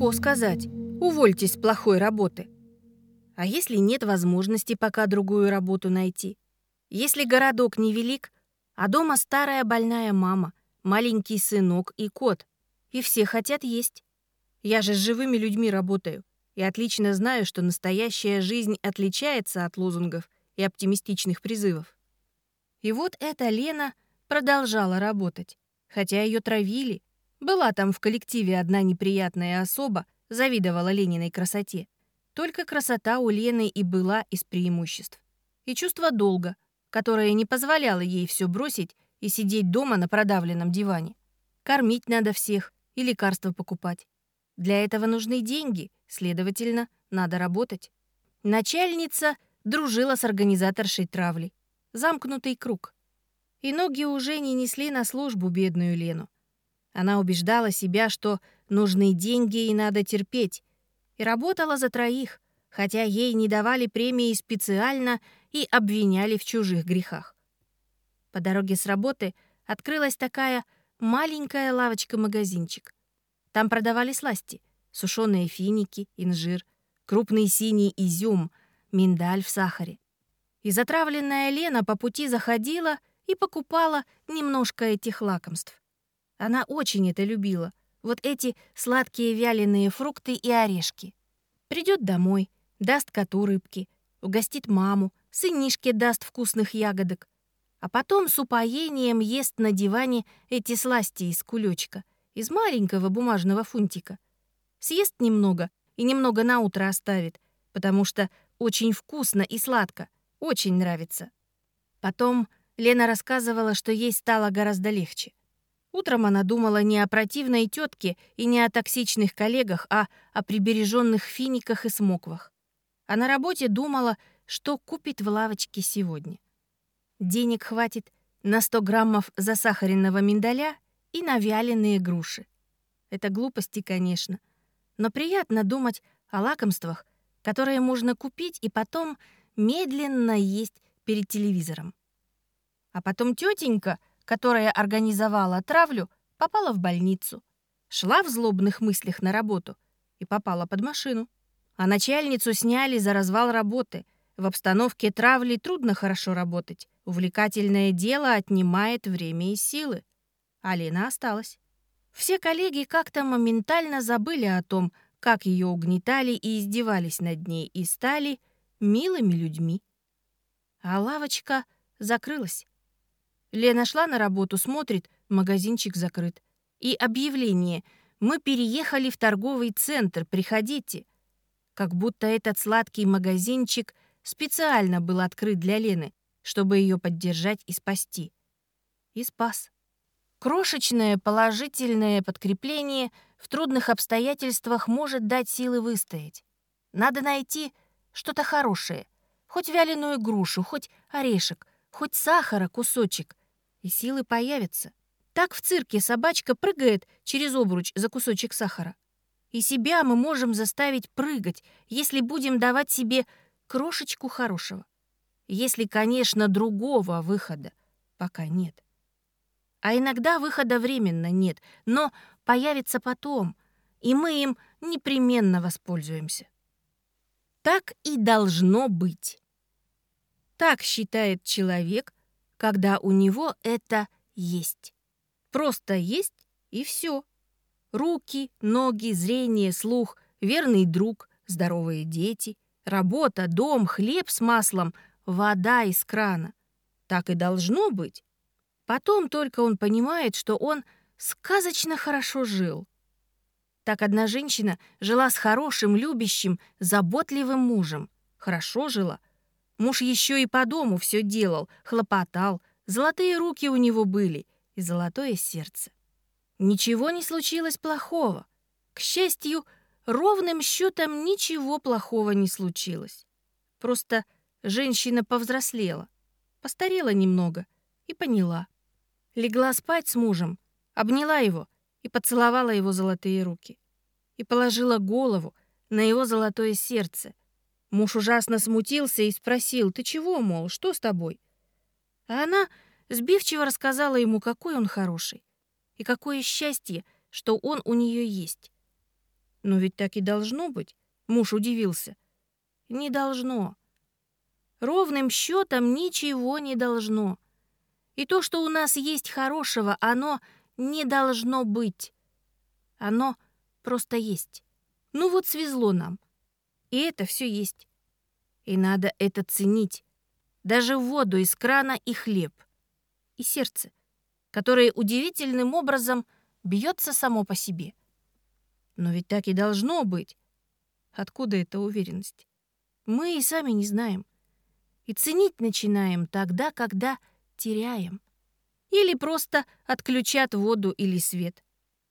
легко сказать «увольтесь с плохой работы». А если нет возможности пока другую работу найти? Если городок невелик, а дома старая больная мама, маленький сынок и кот, и все хотят есть. Я же с живыми людьми работаю и отлично знаю, что настоящая жизнь отличается от лозунгов и оптимистичных призывов. И вот эта Лена продолжала работать, хотя ее травили. Была там в коллективе одна неприятная особа, завидовала Лениной красоте. Только красота у Лены и была из преимуществ. И чувство долга, которое не позволяло ей все бросить и сидеть дома на продавленном диване. Кормить надо всех и лекарства покупать. Для этого нужны деньги, следовательно, надо работать. Начальница дружила с организаторшей травли. Замкнутый круг. И ноги уже не несли на службу бедную Лену. Она убеждала себя, что нужны деньги и надо терпеть. И работала за троих, хотя ей не давали премии специально и обвиняли в чужих грехах. По дороге с работы открылась такая маленькая лавочка-магазинчик. Там продавали сласти, сушеные финики, инжир, крупный синий изюм, миндаль в сахаре. И затравленная Лена по пути заходила и покупала немножко этих лакомств. Она очень это любила, вот эти сладкие вяленые фрукты и орешки. Придет домой, даст коту рыбки, угостит маму, сынишке даст вкусных ягодок, а потом с упоением ест на диване эти сласти из кулечка, из маленького бумажного фунтика. Съест немного и немного на утро оставит, потому что очень вкусно и сладко, очень нравится. Потом Лена рассказывала, что ей стало гораздо легче. Утром она думала не о противной тетке и не о токсичных коллегах, а о прибереженных финиках и смоквах. А на работе думала, что купит в лавочке сегодня. Денег хватит на 100 граммов засахаренного миндаля и на вяленые груши. Это глупости, конечно, но приятно думать о лакомствах, которые можно купить и потом медленно есть перед телевизором. А потом тетенька, которая организовала травлю, попала в больницу. Шла в злобных мыслях на работу и попала под машину. А начальницу сняли за развал работы. В обстановке травли трудно хорошо работать. Увлекательное дело отнимает время и силы. Алина осталась. Все коллеги как-то моментально забыли о том, как ее угнетали и издевались над ней, и стали милыми людьми. А лавочка закрылась. Лена шла на работу, смотрит, магазинчик закрыт. И объявление «Мы переехали в торговый центр, приходите». Как будто этот сладкий магазинчик специально был открыт для Лены, чтобы ее поддержать и спасти. И спас. Крошечное положительное подкрепление в трудных обстоятельствах может дать силы выстоять. Надо найти что-то хорошее, хоть вяленую грушу, хоть орешек, хоть сахара кусочек, и силы появятся. Так в цирке собачка прыгает через обруч за кусочек сахара. И себя мы можем заставить прыгать, если будем давать себе крошечку хорошего. Если, конечно, другого выхода пока нет. А иногда выхода временно нет, но появится потом, и мы им непременно воспользуемся. Так и должно быть. Так считает человек, когда у него это есть. Просто есть и все. Руки, ноги, зрение, слух, верный друг, здоровые дети, работа, дом, хлеб с маслом, вода из крана. Так и должно быть. Потом только он понимает, что он сказочно хорошо жил. Так одна женщина жила с хорошим, любящим, заботливым мужем. Хорошо жила. Муж еще и по дому все делал, хлопотал, золотые руки у него были и золотое сердце. Ничего не случилось плохого. К счастью, ровным счетом ничего плохого не случилось. Просто женщина повзрослела, постарела немного и поняла. Легла спать с мужем, обняла его и поцеловала его золотые руки. И положила голову на его золотое сердце. Муж ужасно смутился и спросил, «Ты чего, мол, что с тобой?» А она сбивчиво рассказала ему, какой он хороший и какое счастье, что он у нее есть. Но ведь так и должно быть. Муж удивился. Не должно. Ровным счетом ничего не должно. И то, что у нас есть хорошего, оно не должно быть. Оно просто есть. Ну вот свезло нам. И это все есть. И надо это ценить. Даже воду из крана и хлеб. И сердце, которое удивительным образом бьется само по себе. Но ведь так и должно быть. Откуда эта уверенность? Мы и сами не знаем. И ценить начинаем тогда, когда теряем. Или просто отключат воду или свет.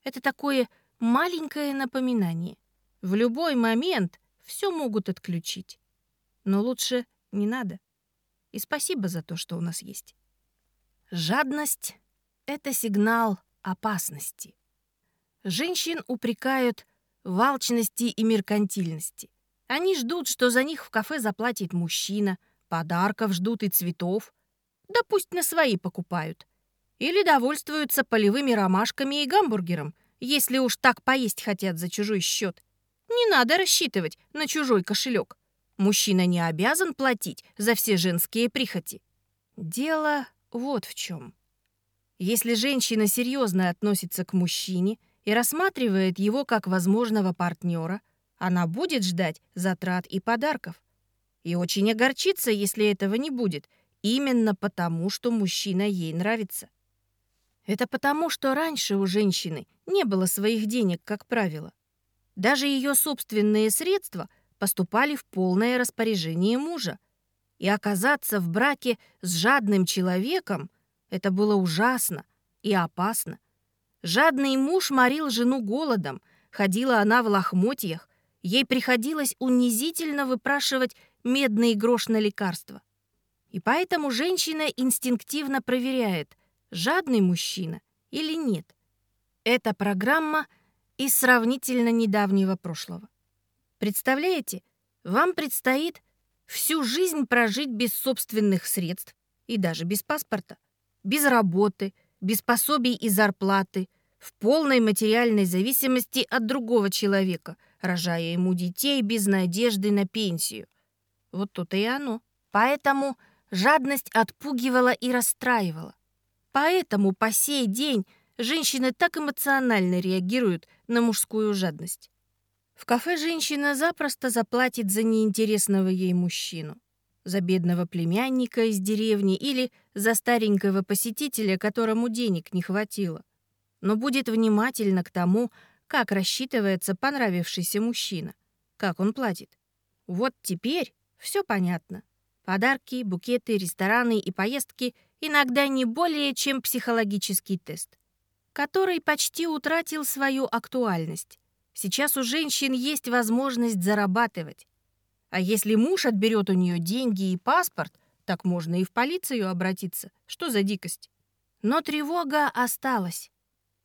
Это такое маленькое напоминание. В любой момент все могут отключить. Но лучше не надо. И спасибо за то, что у нас есть. Жадность — это сигнал опасности. Женщин упрекают в алчности и меркантильности. Они ждут, что за них в кафе заплатит мужчина, подарков ждут и цветов. Да пусть на свои покупают. Или довольствуются полевыми ромашками и гамбургером, если уж так поесть хотят за чужой счет. Не надо рассчитывать на чужой кошелек. Мужчина не обязан платить за все женские прихоти. Дело вот в чем. Если женщина серьезно относится к мужчине и рассматривает его как возможного партнера, она будет ждать затрат и подарков. И очень огорчится, если этого не будет, именно потому, что мужчина ей нравится. Это потому, что раньше у женщины не было своих денег, как правило. Даже ее собственные средства поступали в полное распоряжение мужа. И оказаться в браке с жадным человеком — это было ужасно и опасно. Жадный муж морил жену голодом, ходила она в лохмотьях, ей приходилось унизительно выпрашивать медный грош на лекарство. И поэтому женщина инстинктивно проверяет, жадный мужчина или нет. Эта программа из сравнительно недавнего прошлого. Представляете, вам предстоит всю жизнь прожить без собственных средств и даже без паспорта, без работы – без пособий и зарплаты, в полной материальной зависимости от другого человека, рожая ему детей без надежды на пенсию. Вот то-то и оно. Поэтому жадность отпугивала и расстраивала. Поэтому по сей день женщины так эмоционально реагируют на мужскую жадность. В кафе женщина запросто заплатит за неинтересного ей мужчину за бедного племянника из деревни или за старенького посетителя, которому денег не хватило. Но будет внимательно к тому, как рассчитывается понравившийся мужчина, как он платит. Вот теперь все понятно. Подарки, букеты, рестораны и поездки иногда не более чем психологический тест, который почти утратил свою актуальность. Сейчас у женщин есть возможность зарабатывать, а если муж отберет у нее деньги и паспорт, так можно и в полицию обратиться. Что за дикость? Но тревога осталась.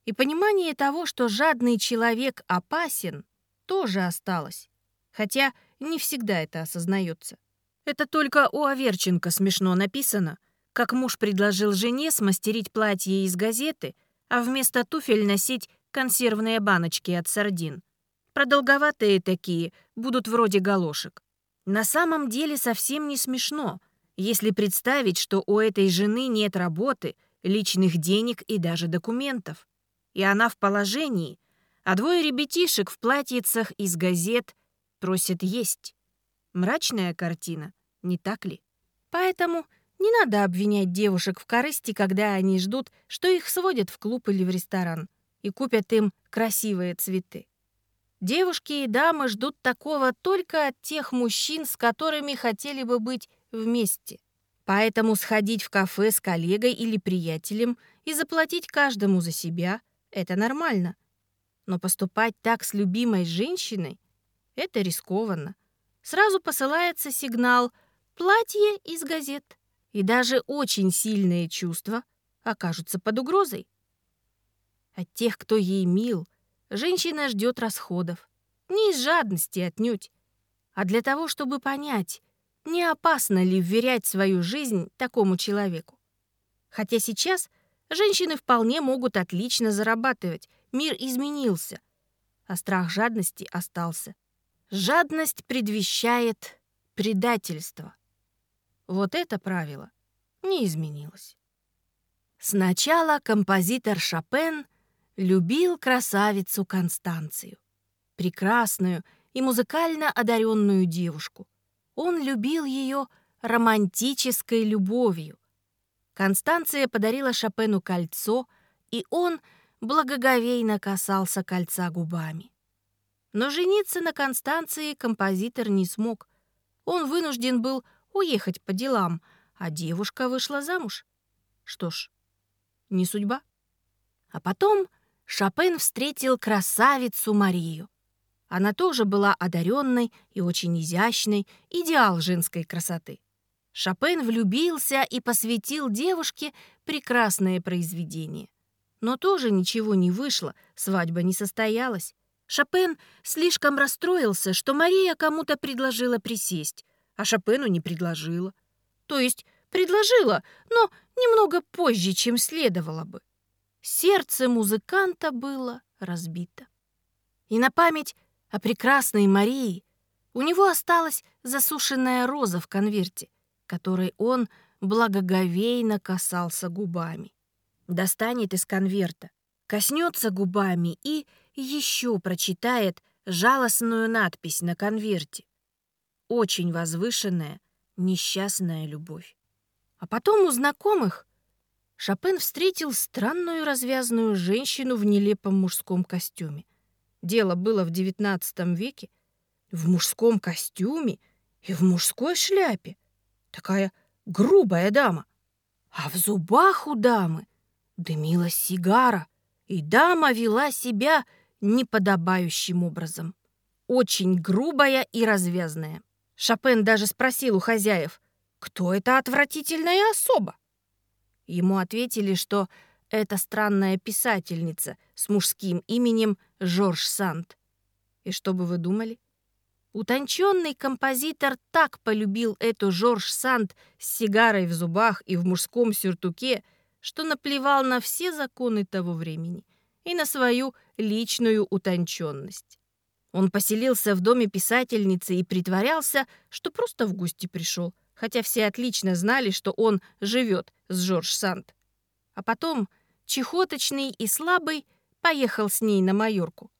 И понимание того, что жадный человек опасен, тоже осталось. Хотя не всегда это осознается. Это только у Аверченко смешно написано, как муж предложил жене смастерить платье из газеты, а вместо туфель носить консервные баночки от сардин. Продолговатые такие, будут вроде галошек. На самом деле совсем не смешно, если представить, что у этой жены нет работы, личных денег и даже документов. И она в положении, а двое ребятишек в платьицах из газет просят есть. Мрачная картина, не так ли? Поэтому не надо обвинять девушек в корысти, когда они ждут, что их сводят в клуб или в ресторан и купят им красивые цветы. Девушки и дамы ждут такого только от тех мужчин, с которыми хотели бы быть вместе. Поэтому сходить в кафе с коллегой или приятелем и заплатить каждому за себя — это нормально. Но поступать так с любимой женщиной — это рискованно. Сразу посылается сигнал «платье из газет», и даже очень сильные чувства окажутся под угрозой. От тех, кто ей мил — женщина ждет расходов. Не из жадности отнюдь, а для того, чтобы понять, не опасно ли вверять свою жизнь такому человеку. Хотя сейчас женщины вполне могут отлично зарабатывать, мир изменился. а страх жадности остался. Жадность предвещает предательство. Вот это правило не изменилось. Сначала композитор Шопен любил красавицу Констанцию, прекрасную и музыкально одаренную девушку. Он любил ее романтической любовью. Констанция подарила Шопену кольцо, и он благоговейно касался кольца губами. Но жениться на Констанции композитор не смог. Он вынужден был уехать по делам, а девушка вышла замуж. Что ж, не судьба. А потом Шопен встретил красавицу Марию. Она тоже была одаренной и очень изящной, идеал женской красоты. Шопен влюбился и посвятил девушке прекрасное произведение. Но тоже ничего не вышло, свадьба не состоялась. Шопен слишком расстроился, что Мария кому-то предложила присесть, а Шопену не предложила. То есть предложила, но немного позже, чем следовало бы. Сердце музыканта было разбито. И на память о прекрасной Марии у него осталась засушенная роза в конверте, которой он благоговейно касался губами. Достанет из конверта, коснется губами и еще прочитает жалостную надпись на конверте. Очень возвышенная, несчастная любовь. А потом у знакомых Шопен встретил странную развязную женщину в нелепом мужском костюме. Дело было в XIX веке. В мужском костюме и в мужской шляпе. Такая грубая дама. А в зубах у дамы дымилась сигара, и дама вела себя неподобающим образом. Очень грубая и развязная. Шопен даже спросил у хозяев, кто эта отвратительная особа. Ему ответили, что это странная писательница с мужским именем Жорж Санд. И что бы вы думали? Утонченный композитор так полюбил эту Жорж Санд с сигарой в зубах и в мужском сюртуке, что наплевал на все законы того времени и на свою личную утонченность. Он поселился в доме писательницы и притворялся, что просто в гости пришел, хотя все отлично знали, что он живет с Жорж Санд. А потом, чехоточный и слабый, поехал с ней на Майорку.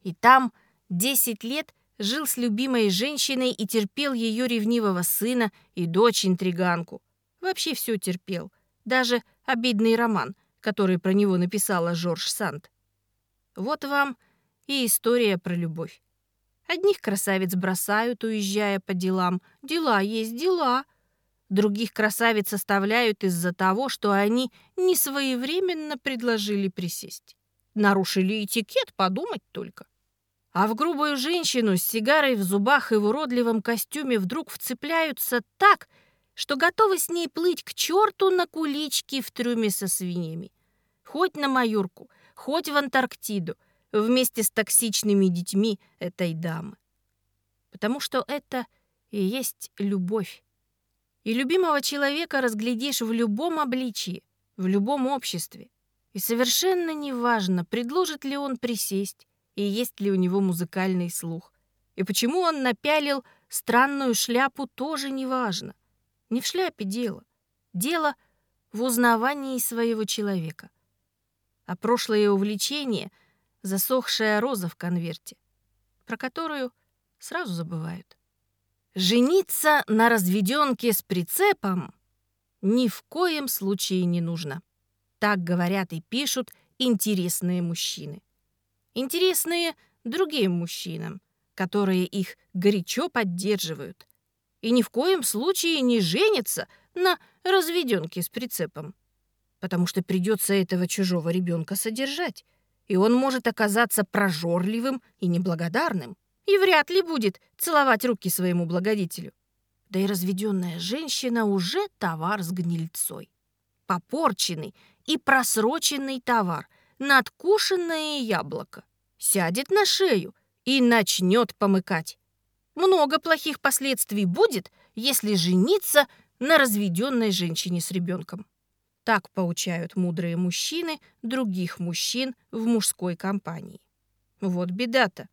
И там 10 лет жил с любимой женщиной и терпел ее ревнивого сына и дочь-интриганку. Вообще все терпел, даже обидный роман, который про него написала Жорж Санд. Вот вам и история про любовь. Одних красавиц бросают, уезжая по делам. Дела есть дела. Других красавиц оставляют из-за того, что они не своевременно предложили присесть. Нарушили этикет, подумать только. А в грубую женщину с сигарой в зубах и в уродливом костюме вдруг вцепляются так, что готовы с ней плыть к черту на кулички в трюме со свиньями. Хоть на Майорку, хоть в Антарктиду — вместе с токсичными детьми этой дамы. Потому что это и есть любовь. И любимого человека разглядишь в любом обличии, в любом обществе. И совершенно неважно, предложит ли он присесть, и есть ли у него музыкальный слух. И почему он напялил странную шляпу, тоже неважно. Не в шляпе дело. Дело в узнавании своего человека. А прошлое увлечение — засохшая роза в конверте, про которую сразу забывают. Жениться на разведенке с прицепом ни в коем случае не нужно. Так говорят и пишут интересные мужчины. Интересные другим мужчинам, которые их горячо поддерживают. И ни в коем случае не женятся на разведенке с прицепом, потому что придется этого чужого ребенка содержать, и он может оказаться прожорливым и неблагодарным, и вряд ли будет целовать руки своему благодетелю. Да и разведенная женщина уже товар с гнильцой. Попорченный и просроченный товар, надкушенное яблоко. Сядет на шею и начнет помыкать. Много плохих последствий будет, если жениться на разведенной женщине с ребенком. Так поучают мудрые мужчины других мужчин в мужской компании. Вот беда-то.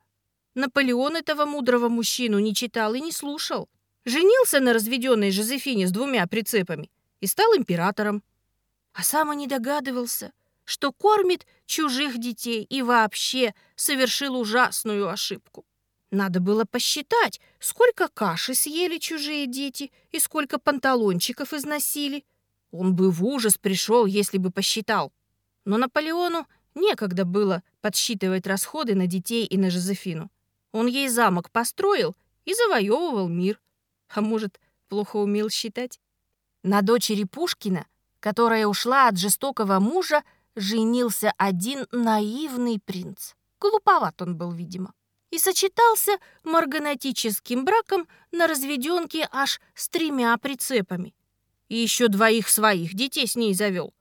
Наполеон этого мудрого мужчину не читал и не слушал. Женился на разведенной Жозефине с двумя прицепами и стал императором. А сам и не догадывался, что кормит чужих детей и вообще совершил ужасную ошибку. Надо было посчитать, сколько каши съели чужие дети и сколько панталончиков износили. Он бы в ужас пришел, если бы посчитал. Но Наполеону некогда было подсчитывать расходы на детей и на Жозефину. Он ей замок построил и завоевывал мир. А может, плохо умел считать? На дочери Пушкина, которая ушла от жестокого мужа, женился один наивный принц. Глуповат он был, видимо. И сочетался марганатическим браком на разведенке аж с тремя прицепами. И еще двоих своих детей с ней завел.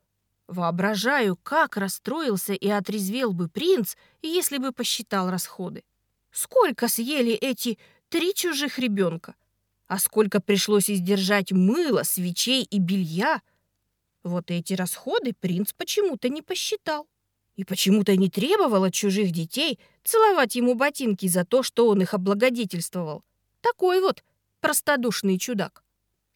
Воображаю, как расстроился и отрезвел бы принц, если бы посчитал расходы. Сколько съели эти три чужих ребенка? А сколько пришлось издержать мыла, свечей и белья? Вот эти расходы принц почему-то не посчитал. И почему-то не требовал от чужих детей целовать ему ботинки за то, что он их облагодетельствовал. Такой вот простодушный чудак.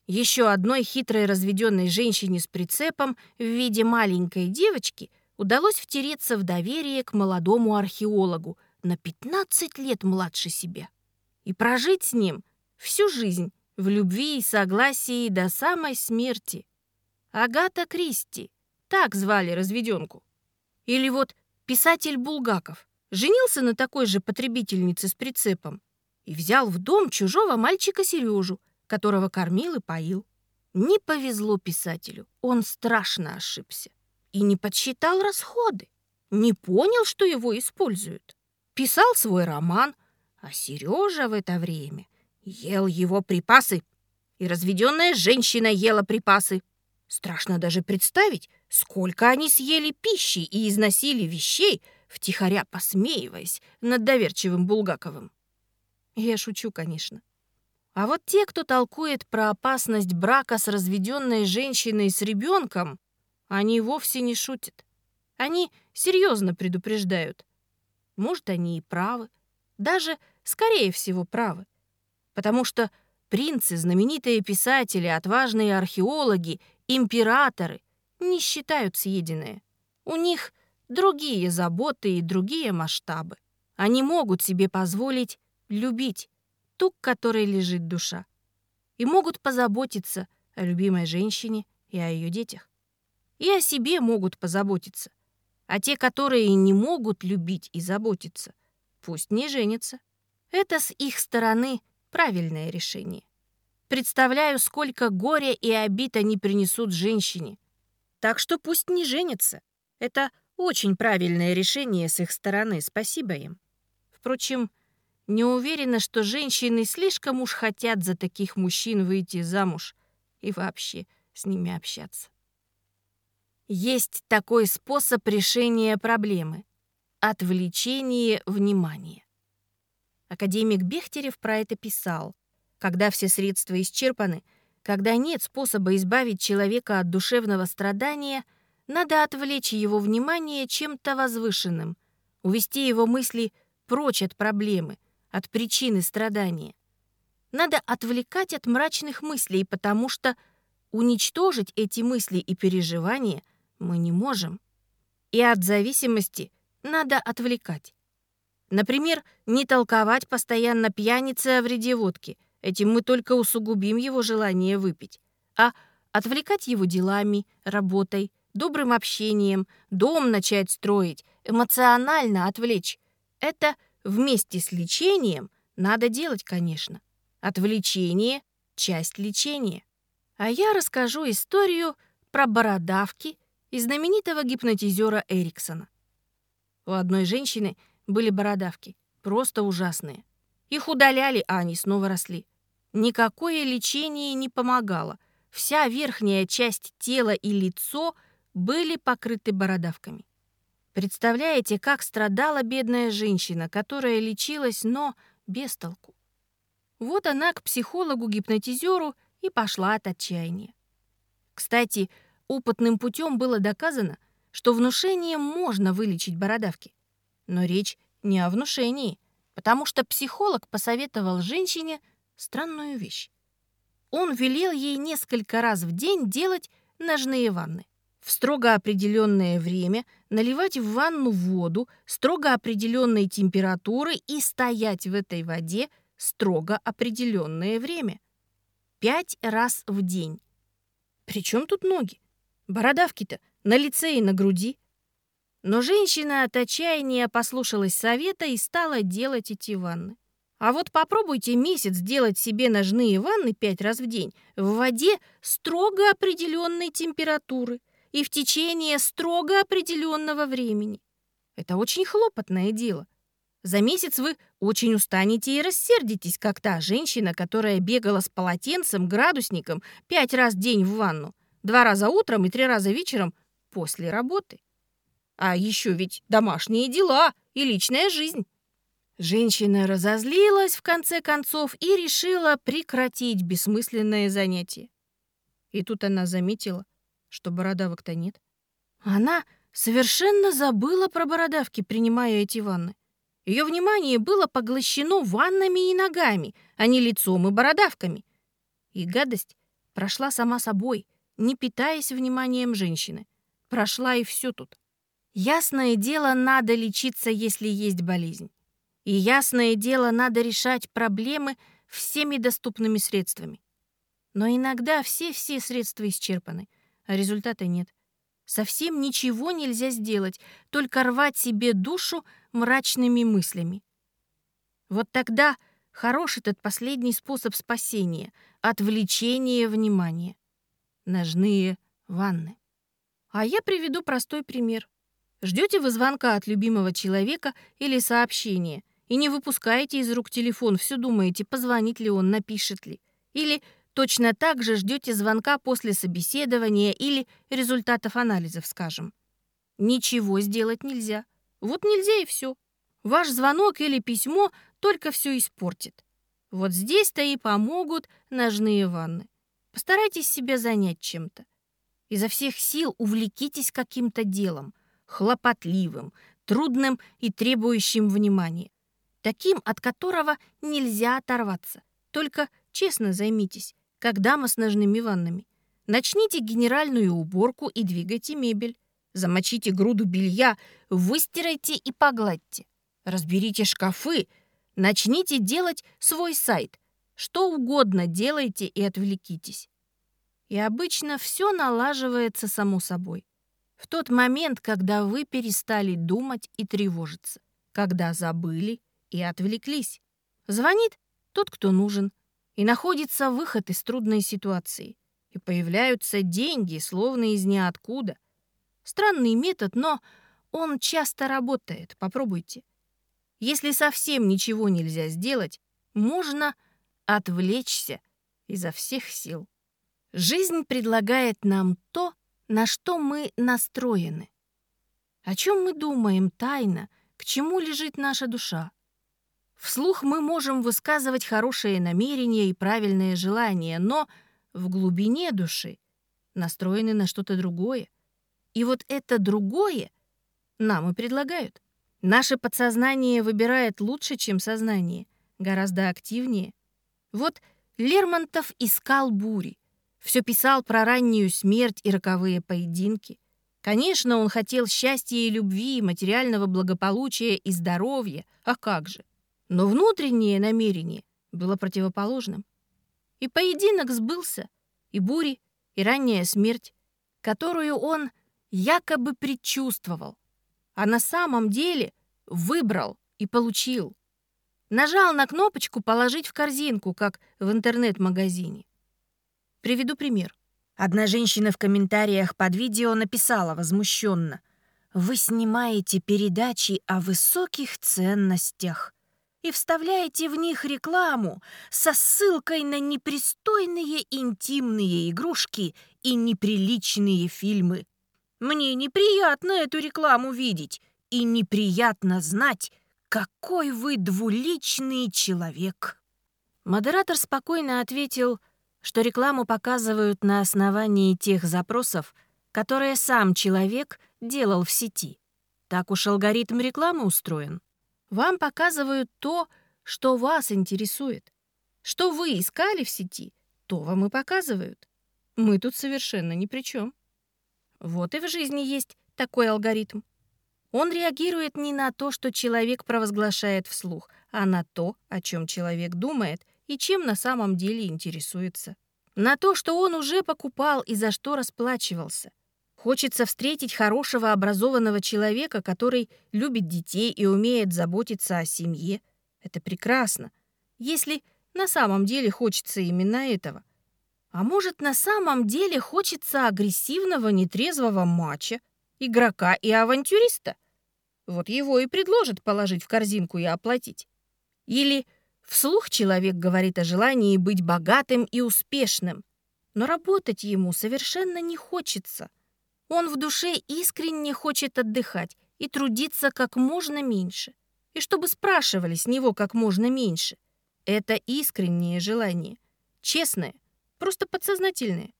Еще одной хитрой разведенной женщине с прицепом в виде маленькой девочки удалось втереться в доверие к молодому археологу на 15 лет младше себя и прожить с ним всю жизнь в любви и согласии до самой смерти. Агата Кристи, так звали разведенку. Или вот писатель Булгаков женился на такой же потребительнице с прицепом и взял в дом чужого мальчика Сережу, которого кормил и поил. Не повезло писателю, он страшно ошибся и не подсчитал расходы, не понял, что его используют. Писал свой роман, а Сережа в это время ел его припасы, и разведенная женщина ела припасы. Страшно даже представить, сколько они съели пищи и износили вещей, втихаря посмеиваясь над доверчивым Булгаковым. Я шучу, конечно. А вот те, кто толкует про опасность брака с разведенной женщиной с ребенком, они вовсе не шутят. Они серьезно предупреждают. Может, они и правы. Даже, скорее всего, правы. Потому что принцы, знаменитые писатели, отважные археологи императоры не считают съеденное. У них другие заботы и другие масштабы. Они могут себе позволить любить ту, к которой лежит душа. И могут позаботиться о любимой женщине и о ее детях. И о себе могут позаботиться. А те, которые не могут любить и заботиться, пусть не женятся. Это с их стороны правильное решение. Представляю, сколько горя и обид они принесут женщине. Так что пусть не женятся. Это очень правильное решение с их стороны, спасибо им. Впрочем, не уверена, что женщины слишком уж хотят за таких мужчин выйти замуж и вообще с ними общаться. Есть такой способ решения проблемы — отвлечение внимания. Академик Бехтерев про это писал. Когда все средства исчерпаны, когда нет способа избавить человека от душевного страдания, надо отвлечь его внимание чем-то возвышенным, увести его мысли прочь от проблемы, от причины страдания. Надо отвлекать от мрачных мыслей, потому что уничтожить эти мысли и переживания мы не можем. И от зависимости надо отвлекать. Например, не толковать постоянно пьянице о вреде водки – Этим мы только усугубим его желание выпить. А отвлекать его делами, работой, добрым общением, дом начать строить, эмоционально отвлечь. Это вместе с лечением надо делать, конечно. Отвлечение — часть лечения. А я расскажу историю про бородавки и знаменитого гипнотизера Эриксона. У одной женщины были бородавки, просто ужасные. Их удаляли, а они снова росли. Никакое лечение не помогало. Вся верхняя часть тела и лицо были покрыты бородавками. Представляете, как страдала бедная женщина, которая лечилась, но без толку. Вот она к психологу-гипнотизеру и пошла от отчаяния. Кстати, опытным путем было доказано, что внушением можно вылечить бородавки. Но речь не о внушении, потому что психолог посоветовал женщине странную вещь. Он велел ей несколько раз в день делать ножные ванны. В строго определенное время наливать в ванну воду строго определенной температуры и стоять в этой воде строго определенное время. Пять раз в день. Причем тут ноги? Бородавки-то на лице и на груди. Но женщина от отчаяния послушалась совета и стала делать эти ванны. А вот попробуйте месяц делать себе ножные ванны пять раз в день в воде строго определенной температуры и в течение строго определенного времени. Это очень хлопотное дело. За месяц вы очень устанете и рассердитесь, как та женщина, которая бегала с полотенцем, градусником пять раз в день в ванну, два раза утром и три раза вечером после работы. А еще ведь домашние дела и личная жизнь. Женщина разозлилась в конце концов и решила прекратить бессмысленное занятие. И тут она заметила, что бородавок-то нет. Она совершенно забыла про бородавки, принимая эти ванны. Ее внимание было поглощено ваннами и ногами, а не лицом и бородавками. И гадость прошла сама собой, не питаясь вниманием женщины. Прошла и все тут. Ясное дело, надо лечиться, если есть болезнь. И ясное дело, надо решать проблемы всеми доступными средствами. Но иногда все-все средства исчерпаны, а результата нет. Совсем ничего нельзя сделать, только рвать себе душу мрачными мыслями. Вот тогда хорош этот последний способ спасения — отвлечение внимания. Ножные ванны. А я приведу простой пример. Ждете вы звонка от любимого человека или сообщения и не выпускаете из рук телефон, все думаете, позвонит ли он, напишет ли. Или Точно так же ждете звонка после собеседования или результатов анализов, скажем. Ничего сделать нельзя. Вот нельзя и все. Ваш звонок или письмо только все испортит. Вот здесь-то и помогут ножные ванны. Постарайтесь себя занять чем-то. Изо всех сил увлекитесь каким-то делом, хлопотливым, трудным и требующим внимания. Таким, от которого нельзя оторваться. Только честно займитесь как дама с ножными ваннами. Начните генеральную уборку и двигайте мебель. Замочите груду белья, выстирайте и погладьте. Разберите шкафы, начните делать свой сайт. Что угодно делайте и отвлекитесь. И обычно все налаживается само собой. В тот момент, когда вы перестали думать и тревожиться, когда забыли и отвлеклись. Звонит тот, кто нужен, и находится выход из трудной ситуации. И появляются деньги, словно из ниоткуда. Странный метод, но он часто работает. Попробуйте. Если совсем ничего нельзя сделать, можно отвлечься изо всех сил. Жизнь предлагает нам то, на что мы настроены. О чем мы думаем тайно, к чему лежит наша душа. Вслух мы можем высказывать хорошие намерения и правильные желания, но в глубине души настроены на что-то другое. И вот это другое нам и предлагают. Наше подсознание выбирает лучше, чем сознание, гораздо активнее. Вот Лермонтов искал бури, все писал про раннюю смерть и роковые поединки. Конечно, он хотел счастья и любви, материального благополучия и здоровья, а как же? Но внутреннее намерение было противоположным. И поединок сбылся, и бури, и ранняя смерть, которую он якобы предчувствовал, а на самом деле выбрал и получил. Нажал на кнопочку «Положить в корзинку», как в интернет-магазине. Приведу пример. Одна женщина в комментариях под видео написала возмущенно. «Вы снимаете передачи о высоких ценностях и вставляете в них рекламу со ссылкой на непристойные интимные игрушки и неприличные фильмы. Мне неприятно эту рекламу видеть и неприятно знать, какой вы двуличный человек. Модератор спокойно ответил, что рекламу показывают на основании тех запросов, которые сам человек делал в сети. Так уж алгоритм рекламы устроен. Вам показывают то, что вас интересует. Что вы искали в сети, то вам и показывают. Мы тут совершенно ни при чем. Вот и в жизни есть такой алгоритм. Он реагирует не на то, что человек провозглашает вслух, а на то, о чем человек думает и чем на самом деле интересуется. На то, что он уже покупал и за что расплачивался. Хочется встретить хорошего образованного человека, который любит детей и умеет заботиться о семье. Это прекрасно. Если на самом деле хочется именно этого. А может, на самом деле хочется агрессивного, нетрезвого матча, игрока и авантюриста? Вот его и предложат положить в корзинку и оплатить. Или вслух человек говорит о желании быть богатым и успешным, но работать ему совершенно не хочется – он в душе искренне хочет отдыхать и трудиться как можно меньше. И чтобы спрашивали с него как можно меньше. Это искреннее желание. Честное, просто подсознательное.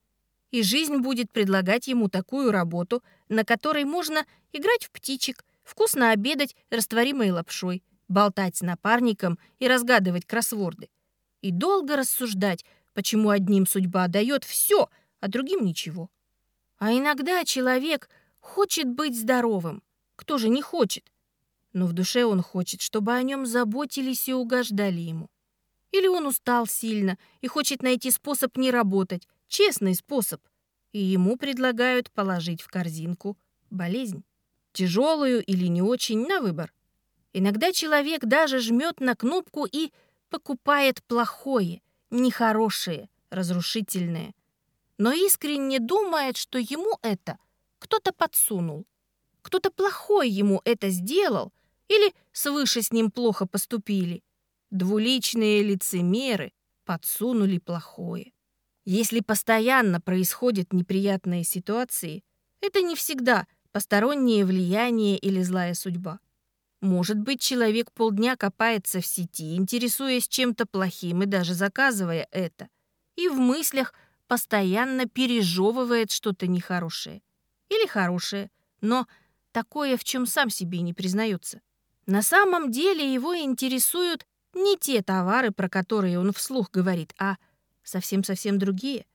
И жизнь будет предлагать ему такую работу, на которой можно играть в птичек, вкусно обедать растворимой лапшой, болтать с напарником и разгадывать кроссворды. И долго рассуждать, почему одним судьба дает все, а другим ничего. А иногда человек хочет быть здоровым. Кто же не хочет? Но в душе он хочет, чтобы о нем заботились и угождали ему. Или он устал сильно и хочет найти способ не работать, честный способ. И ему предлагают положить в корзинку болезнь. Тяжелую или не очень, на выбор. Иногда человек даже жмет на кнопку и покупает плохое, нехорошее, разрушительное но искренне думает, что ему это кто-то подсунул. Кто-то плохой ему это сделал или свыше с ним плохо поступили. Двуличные лицемеры подсунули плохое. Если постоянно происходят неприятные ситуации, это не всегда постороннее влияние или злая судьба. Может быть, человек полдня копается в сети, интересуясь чем-то плохим и даже заказывая это, и в мыслях – постоянно пережевывает что-то нехорошее. Или хорошее, но такое, в чем сам себе не признается. На самом деле его интересуют не те товары, про которые он вслух говорит, а совсем-совсем другие.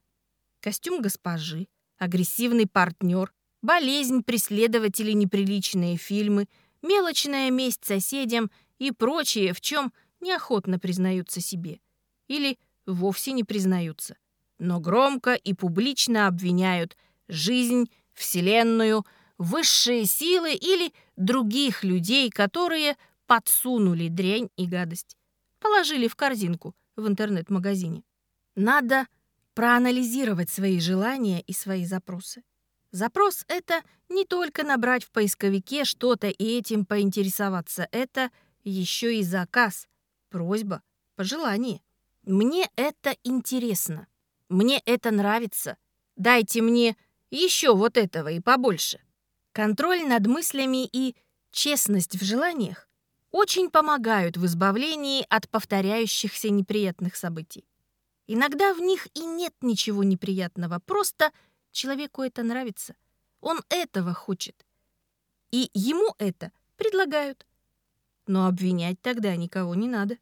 Костюм госпожи, агрессивный партнер, болезнь, преследователи, неприличные фильмы, мелочная месть соседям и прочее, в чем неохотно признаются себе. Или вовсе не признаются но громко и публично обвиняют жизнь, Вселенную, высшие силы или других людей, которые подсунули дрянь и гадость. Положили в корзинку в интернет-магазине. Надо проанализировать свои желания и свои запросы. Запрос — это не только набрать в поисковике что-то и этим поинтересоваться. Это еще и заказ, просьба, пожелание. Мне это интересно. Мне это нравится. Дайте мне еще вот этого и побольше. Контроль над мыслями и честность в желаниях очень помогают в избавлении от повторяющихся неприятных событий. Иногда в них и нет ничего неприятного, просто человеку это нравится. Он этого хочет. И ему это предлагают. Но обвинять тогда никого не надо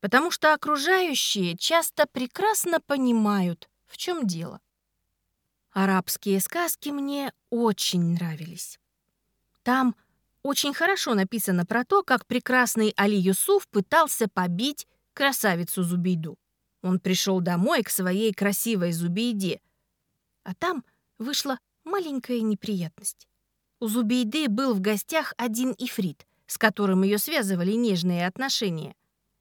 потому что окружающие часто прекрасно понимают, в чем дело. Арабские сказки мне очень нравились. Там очень хорошо написано про то, как прекрасный Али Юсуф пытался побить красавицу Зубейду. Он пришел домой к своей красивой Зубейде, а там вышла маленькая неприятность. У Зубейды был в гостях один ифрит, с которым ее связывали нежные отношения.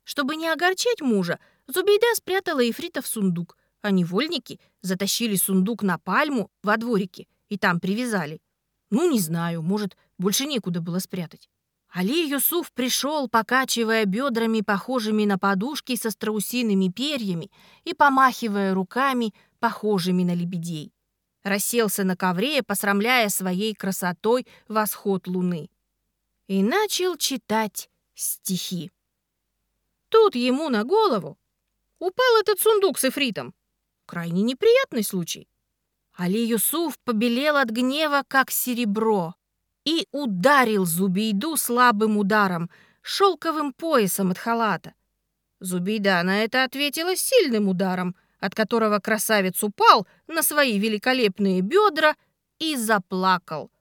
Чтобы не огорчать мужа, Зубейда спрятала Ифрита в сундук, а невольники затащили сундук на пальму во дворике и там привязали. Ну, не знаю, может, больше некуда было спрятать. Али Юсуф пришел, покачивая бедрами, похожими на подушки со страусиными перьями и помахивая руками, похожими на лебедей. Расселся на ковре, посрамляя своей красотой восход луны. И начал читать стихи. Тут ему на голову упал этот сундук с эфритом. Крайне неприятный случай. Али Юсуф побелел от гнева, как серебро, и ударил Зубейду слабым ударом, шелковым поясом от халата. Зубейда на это ответила сильным ударом, от которого красавец упал на свои великолепные бедра и заплакал.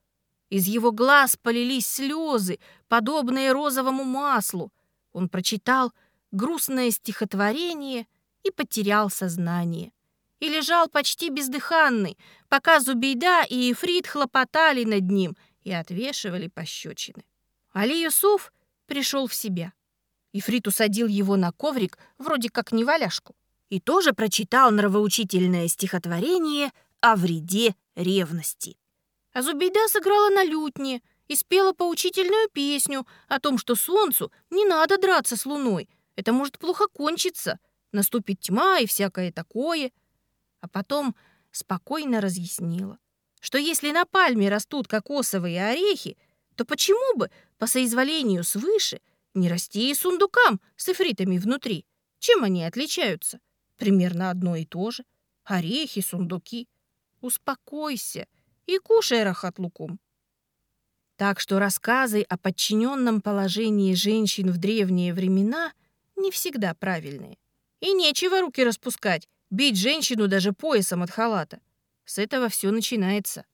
Из его глаз полились слезы, подобные розовому маслу. Он прочитал грустное стихотворение и потерял сознание. И лежал почти бездыханный, пока Зубейда и Ефрит хлопотали над ним и отвешивали пощечины. Али Юсуф пришел в себя. Ифрит усадил его на коврик, вроде как неваляшку, и тоже прочитал нравоучительное стихотворение о вреде ревности. А Зубейда сыграла на лютне и спела поучительную песню о том, что солнцу не надо драться с луной, это может плохо кончиться, наступит тьма и всякое такое. А потом спокойно разъяснила, что если на пальме растут кокосовые орехи, то почему бы по соизволению свыше не расти и сундукам с эфритами внутри? Чем они отличаются? Примерно одно и то же. Орехи, сундуки. Успокойся и кушай рахат лукум. Так что рассказы о подчиненном положении женщин в древние времена не всегда правильные. И нечего руки распускать, бить женщину даже поясом от халата. С этого все начинается.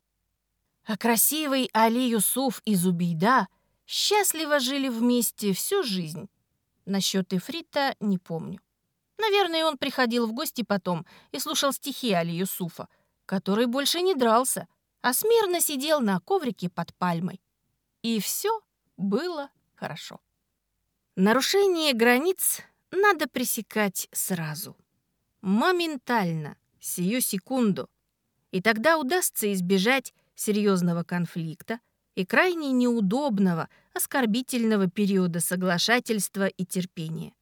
А красивый Али Юсуф и Зубейда счастливо жили вместе всю жизнь. Насчет Ифрита не помню. Наверное, он приходил в гости потом и слушал стихи Али Юсуфа, который больше не дрался, а смирно сидел на коврике под пальмой. И все было хорошо. Нарушение границ надо пресекать сразу. Моментально, сию секунду. И тогда удастся избежать серьезного конфликта и крайне неудобного, оскорбительного периода соглашательства и терпения.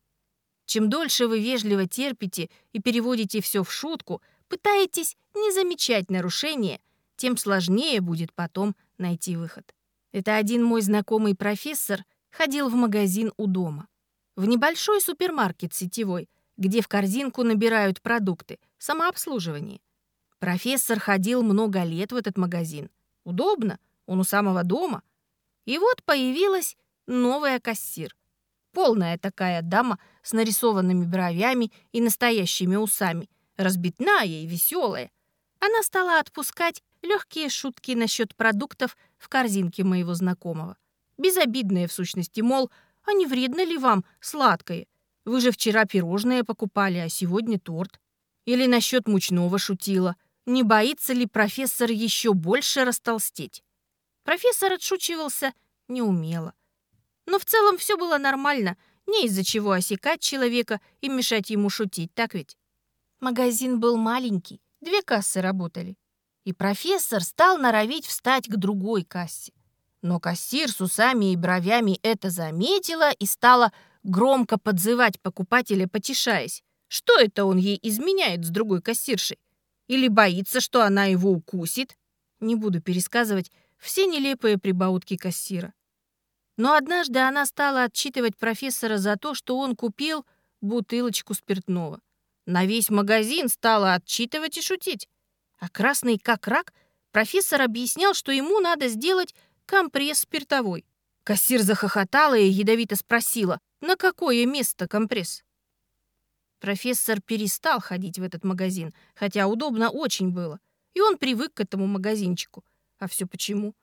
Чем дольше вы вежливо терпите и переводите все в шутку, пытаетесь не замечать нарушения, тем сложнее будет потом найти выход. Это один мой знакомый профессор ходил в магазин у дома. В небольшой супермаркет сетевой, где в корзинку набирают продукты, самообслуживание. Профессор ходил много лет в этот магазин. Удобно, он у самого дома. И вот появилась новая кассир. Полная такая дама с нарисованными бровями и настоящими усами, разбитная и веселая. Она стала отпускать легкие шутки насчет продуктов в корзинке моего знакомого. Безобидные, в сущности, мол, а не вредно ли вам сладкое? Вы же вчера пирожное покупали, а сегодня торт. Или насчет мучного шутила – не боится ли профессор еще больше растолстеть. Профессор отшучивался неумело. Но в целом все было нормально, не из-за чего осекать человека и мешать ему шутить, так ведь? Магазин был маленький, две кассы работали. И профессор стал норовить встать к другой кассе. Но кассир с усами и бровями это заметила и стала громко подзывать покупателя, потешаясь. Что это он ей изменяет с другой кассиршей? Или боится, что она его укусит? Не буду пересказывать все нелепые прибаутки кассира. Но однажды она стала отчитывать профессора за то, что он купил бутылочку спиртного. На весь магазин стала отчитывать и шутить. А красный как рак профессор объяснял, что ему надо сделать компресс спиртовой. Кассир захохотала и ядовито спросила, на какое место компресс? Профессор перестал ходить в этот магазин, хотя удобно очень было. И он привык к этому магазинчику. А все почему?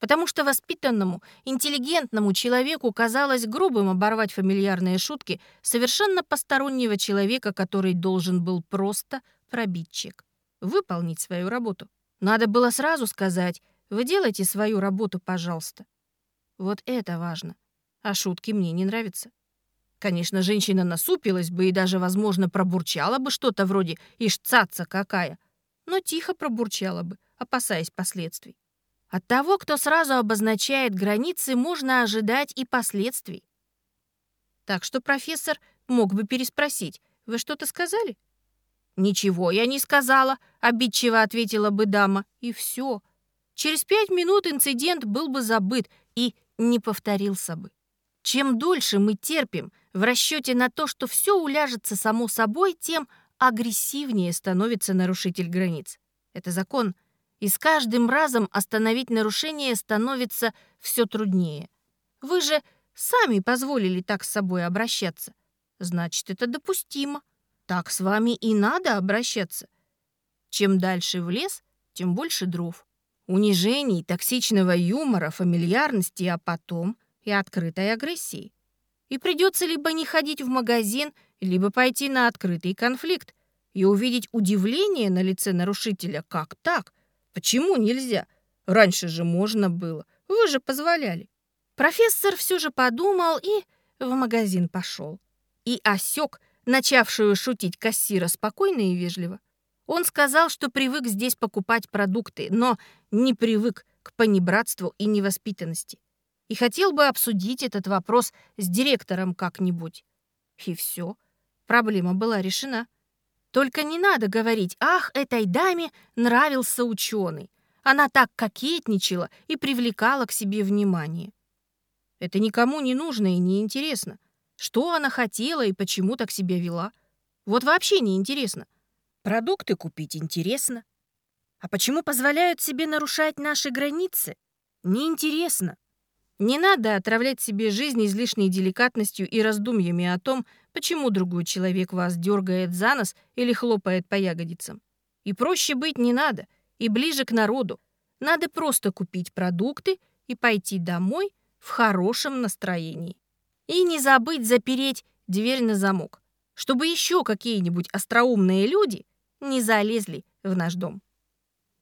Потому что воспитанному, интеллигентному человеку казалось грубым оборвать фамильярные шутки совершенно постороннего человека, который должен был просто пробить чек. Выполнить свою работу. Надо было сразу сказать «Вы делайте свою работу, пожалуйста». Вот это важно. А шутки мне не нравятся. Конечно, женщина насупилась бы и даже, возможно, пробурчала бы что-то вроде «Ишь, цаца какая!», но тихо пробурчала бы, опасаясь последствий. От того, кто сразу обозначает границы, можно ожидать и последствий. Так что профессор мог бы переспросить, «Вы что-то сказали?» «Ничего я не сказала», — обидчиво ответила бы дама, и все. Через пять минут инцидент был бы забыт и не повторился бы. Чем дольше мы терпим в расчете на то, что все уляжется само собой, тем агрессивнее становится нарушитель границ. Это закон. И с каждым разом остановить нарушение становится все труднее. Вы же сами позволили так с собой обращаться. Значит, это допустимо. Так с вами и надо обращаться. Чем дальше в лес, тем больше дров. Унижений, токсичного юмора, фамильярности, а потом и открытой агрессии. И придется либо не ходить в магазин, либо пойти на открытый конфликт и увидеть удивление на лице нарушителя. Как так? Почему нельзя? Раньше же можно было. Вы же позволяли. Профессор все же подумал и в магазин пошел. И осек начавшую шутить кассира спокойно и вежливо. Он сказал, что привык здесь покупать продукты, но не привык к понебратству и невоспитанности. И хотел бы обсудить этот вопрос с директором как-нибудь. И все. Проблема была решена. Только не надо говорить, ах, этой даме нравился ученый. Она так кокетничала и привлекала к себе внимание. Это никому не нужно и не интересно. Что она хотела и почему так себя вела? Вот вообще не интересно. Продукты купить интересно. А почему позволяют себе нарушать наши границы? Неинтересно. Не надо отравлять себе жизнь излишней деликатностью и раздумьями о том, почему другой человек вас дергает за нос или хлопает по ягодицам. И проще быть не надо, и ближе к народу. Надо просто купить продукты и пойти домой в хорошем настроении. И не забыть запереть дверь на замок, чтобы еще какие-нибудь остроумные люди не залезли в наш дом.